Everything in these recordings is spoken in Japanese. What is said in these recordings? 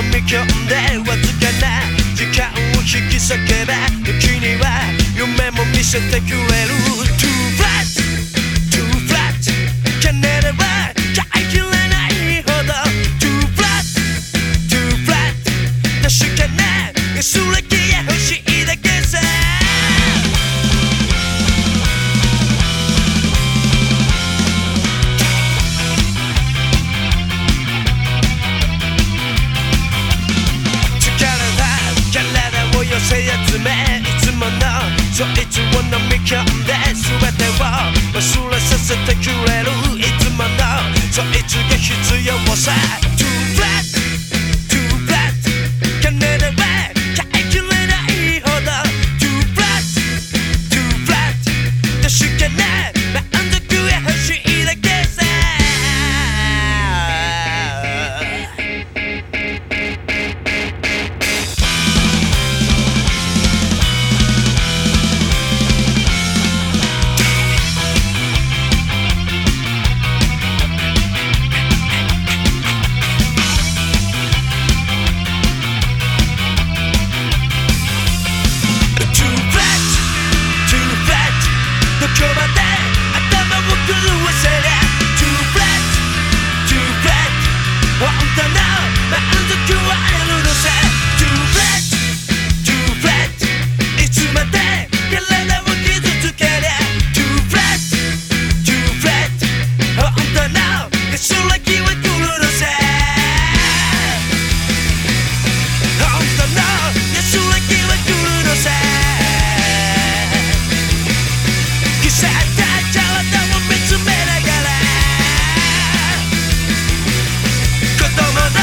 飲み込んでわずかな時間を引き裂けば時には夢も見せてくれる。そいつを飲み込んで全てを忘れさせてくれるいつものそいつが必要さ Too flat Too flat かねれば飼いきれないほど Too flat Too flat 確かね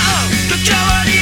の関わり